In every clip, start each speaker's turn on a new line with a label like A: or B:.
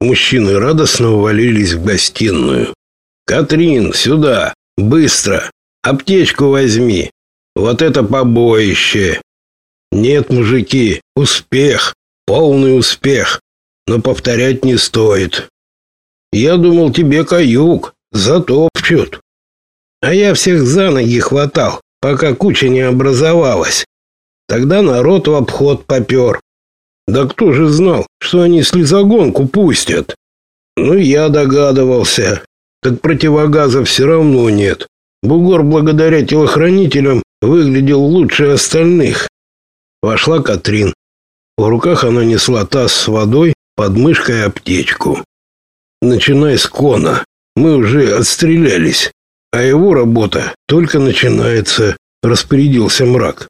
A: Мужчины радостно увалились в гостиную. «Катрин, сюда! Быстро! Аптечку возьми! Вот это побоище!» «Нет, мужики, успех! Полный успех! Но повторять не стоит!» «Я думал, тебе каюк, затопчут!» «А я всех за ноги хватал, пока куча не образовалась. Тогда народ в обход попер. Да кто же знал, что они слезогонку пустят? Ну, я догадывался. Так противогаза все равно нет. Бугор благодаря телохранителям выглядел лучше остальных. Вошла Катрин. В руках она несла таз с водой, под мышкой аптечку. Начинай с кона. Мы уже отстрелялись, а его работа только начинается, распорядился мрак.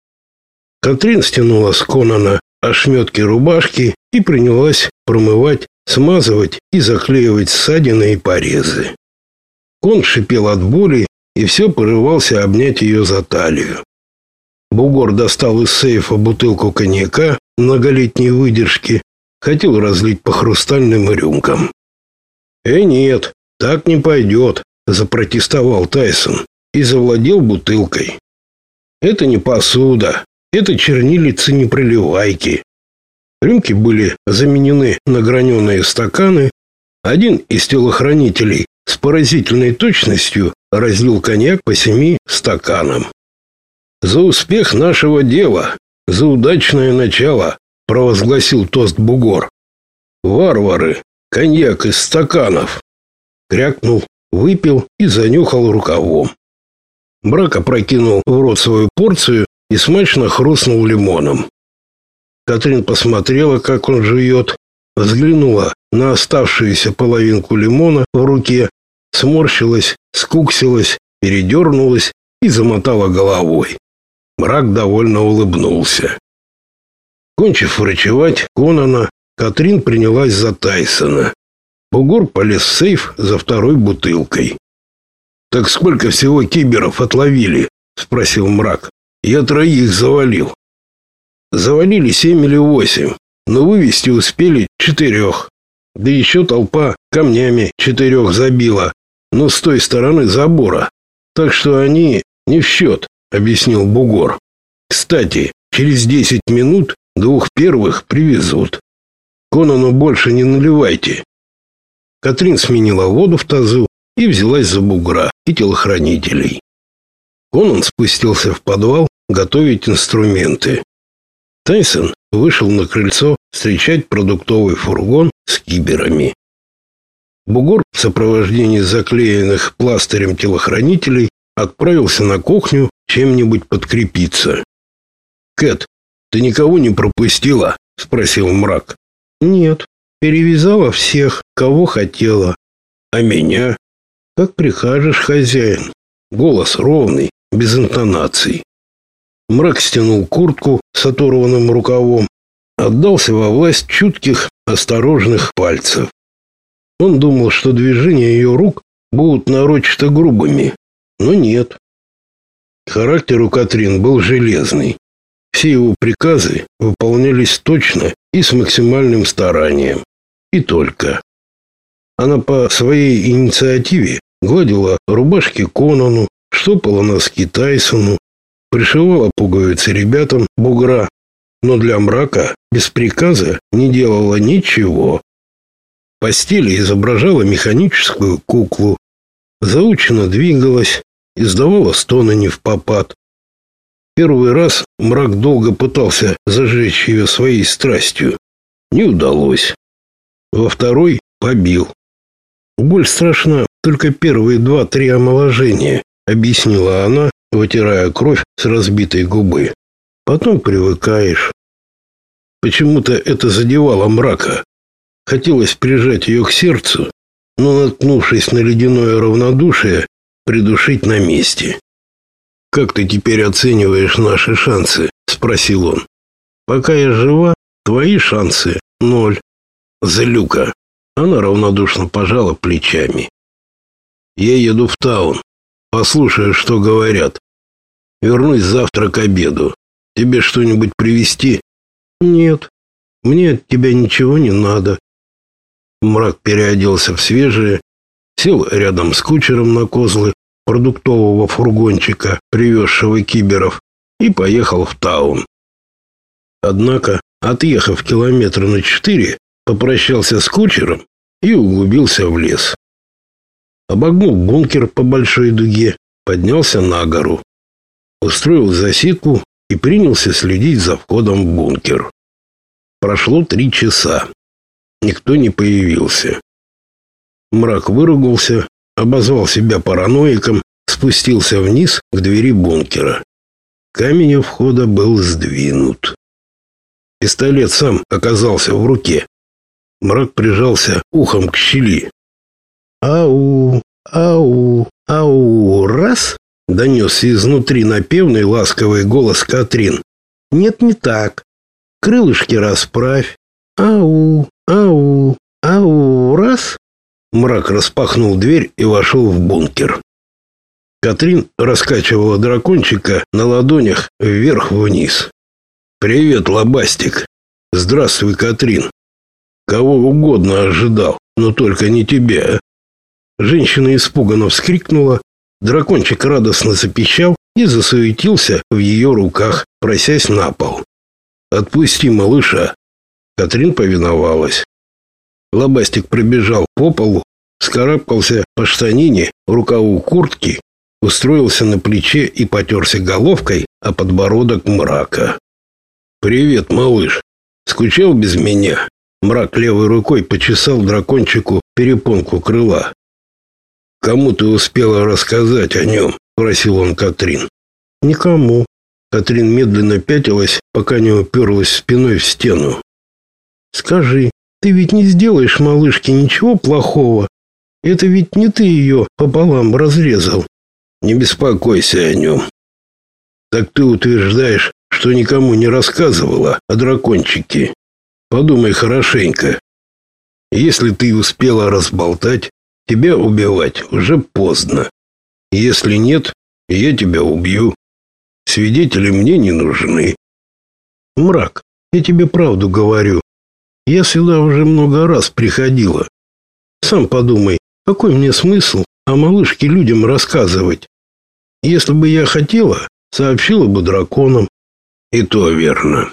A: Катрин стянула с Конана ошметки рубашки и принялась промывать, смазывать и заклеивать ссадины и порезы. Кон шипел от боли и все порывался обнять ее за талию. Бугор достал из сейфа бутылку коньяка многолетней выдержки, хотел разлить по хрустальным рюмкам. «Э, нет, так не пойдет», — запротестовал Тайсон и завладел бутылкой. «Это не посуда, это чернилицы непроливайки. Рюмки были заменены на граненые стаканы. Один из телохранителей с поразительной точностью разлил коньяк по семи стаканам. «За успех нашего дела, за удачное начало», — провозгласил тост Бугор. «Варвары, коньяк из стаканов!» Крякнул, выпил и занюхал рукавом. Брак опрокинул в рот свою порцию и смачно хрустнул лимоном. Катрин посмотрела, как он жует, взглянула на оставшуюся половинку лимона в руке, сморщилась, скуксилась, передернулась и замотала головой. Мрак довольно улыбнулся. Кончив врачевать Конана, Катрин принялась за Тайсона. Бугор полез в сейф за второй бутылкой. «Так сколько всего киберов отловили?» — спросил мрак. Я троих завалил. Завалили семь или восемь, но вывести успели четырех. Да еще толпа камнями четырех забила, но с той стороны забора. Так что они не в счет, объяснил Бугор. Кстати, через десять минут двух первых привезут. Конану больше не наливайте. Катрин сменила воду в тазу и взялась за бугра и телохранителей. Конан спустился в подвал готовить инструменты. Тайсон вышел на крыльцо встречать продуктовый фургон с киберами. Бугор в сопровождении заклеенных пластырем телохранителей отправился на кухню чем-нибудь подкрепиться. «Кэт, ты никого не пропустила?» — спросил мрак. «Нет, перевязала всех, кого хотела. А меня?» «Как прикажешь, хозяин». Голос ровный, без интонаций. Мрак стянул куртку с оторванным рукавом, отдался во власть чутких, осторожных пальцев. Он думал, что движения ее рук будут нарочито грубыми, но нет. Характер у Катрин был железный. Все его приказы выполнялись точно и с максимальным старанием. И только. Она по своей инициативе гладила рубашки Конану, штопала носки Тайсону, пришивала пуговицы ребятам бугра, но для мрака без приказа не делала ничего. Постели изображала механическую куклу, заученно двигалась, издавала стоны не в попад. Первый раз мрак долго пытался зажечь ее своей страстью. Не удалось. Во второй побил. Боль страшна только первые два-три омоложения объяснила она, вытирая кровь с разбитой губы. Потом привыкаешь. Почему-то это задевало мрака. Хотелось прижать ее к сердцу, но, наткнувшись на ледяное равнодушие, придушить на месте. «Как ты теперь оцениваешь наши шансы?» – спросил он. «Пока я жива, твои шансы – ноль». «Злюка». Она равнодушно пожала плечами. «Я еду в таун. Послушаю, что говорят. Вернусь завтра к обеду. Тебе что-нибудь привезти? Нет. Мне от тебя ничего не надо. Мрак переоделся в свежее, сел рядом с кучером на козлы продуктового фургончика, привезшего киберов, и поехал в таун. Однако, отъехав километра на четыре, попрощался с кучером и углубился в лес. Обогнул бункер по большой дуге, поднялся на гору, устроил засидку и принялся следить за входом в бункер. Прошло три часа. Никто не появился. Мрак выругался, обозвал себя параноиком, спустился вниз к двери бункера. Камень у входа был сдвинут. Пистолет сам оказался в руке. Мрак прижался ухом к щели. «Ау! Ау! Ау! Раз!» Донесся изнутри напевный ласковый голос Катрин. «Нет, не так. Крылышки расправь. Ау! Ау! Ау! Раз!» Мрак распахнул дверь и вошел в бункер. Катрин раскачивала дракончика на ладонях вверх-вниз. «Привет, лобастик!» «Здравствуй, Катрин!» «Кого угодно ожидал, но только не тебя!» Женщина испуганно вскрикнула, дракончик радостно запищал и засуетился в ее руках, просясь на пол. «Отпусти малыша!» Катрин повиновалась. Лобастик пробежал по полу, скарабкался по штанине, рукаву куртки, устроился на плече и потерся головкой о подбородок мрака. «Привет, малыш. Скучал без меня?» Мрак левой рукой почесал дракончику перепонку крыла. «Кому ты успела рассказать о нем?» – просил он Катрин. «Никому». Катрин медленно пятилась, пока не уперлась спиной в стену. «Скажи, ты ведь не сделаешь малышке ничего плохого? Это ведь не ты ее пополам разрезал». «Не беспокойся о нем». «Так ты утверждаешь, что никому не рассказывала о дракончике. Подумай хорошенько. Если ты успела разболтать, тебя убивать уже поздно. Если нет, я тебя убью. Свидетели мне не нужны. Мрак, я тебе правду говорю. Я сюда уже много раз приходила. Сам подумай, какой мне смысл о малышке людям рассказывать? Если бы я хотела, сообщила бы драконам. И то верно.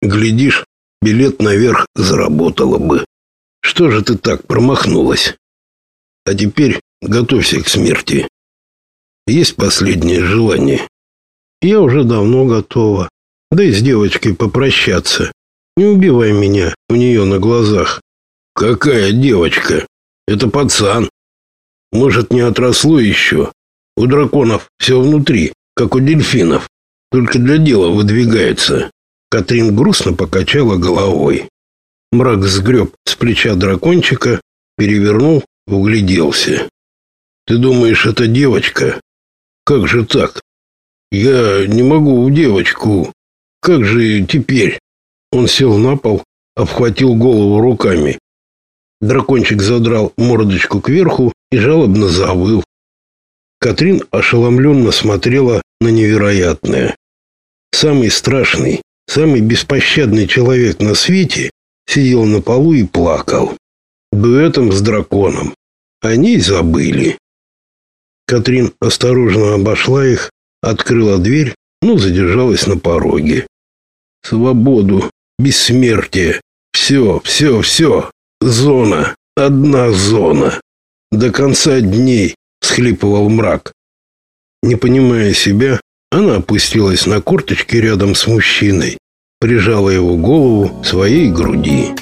A: Глядишь, билет наверх заработала бы. Что же ты так промахнулась? А теперь готовься к смерти. Есть последнее желание. Я уже давно готова. Дай с девочкой попрощаться. Не убивай меня у нее на глазах. Какая девочка? Это пацан. Может, не отросло еще? У драконов все внутри, как у дельфинов только для дела выдвигается. Катрин грустно покачала головой. Мрак сгреб с плеча дракончика, перевернул, угляделся. Ты думаешь, это девочка? Как же так? Я не могу у девочку. Как же теперь? Он сел на пол, обхватил голову руками. Дракончик задрал мордочку кверху и жалобно завыл. Катрин ошеломленно смотрела на невероятное. Самый страшный, самый беспощадный человек на свете сидел на полу и плакал. Дуэтом с драконом. Они забыли. Катрин осторожно обошла их, открыла дверь, но задержалась на пороге. Свободу, бессмертие, все, все, все. Зона, одна зона. До конца дней, схлипывал мрак. Не понимая себя, она опустилась на корточки рядом с мужчиной, прижала его голову своей груди.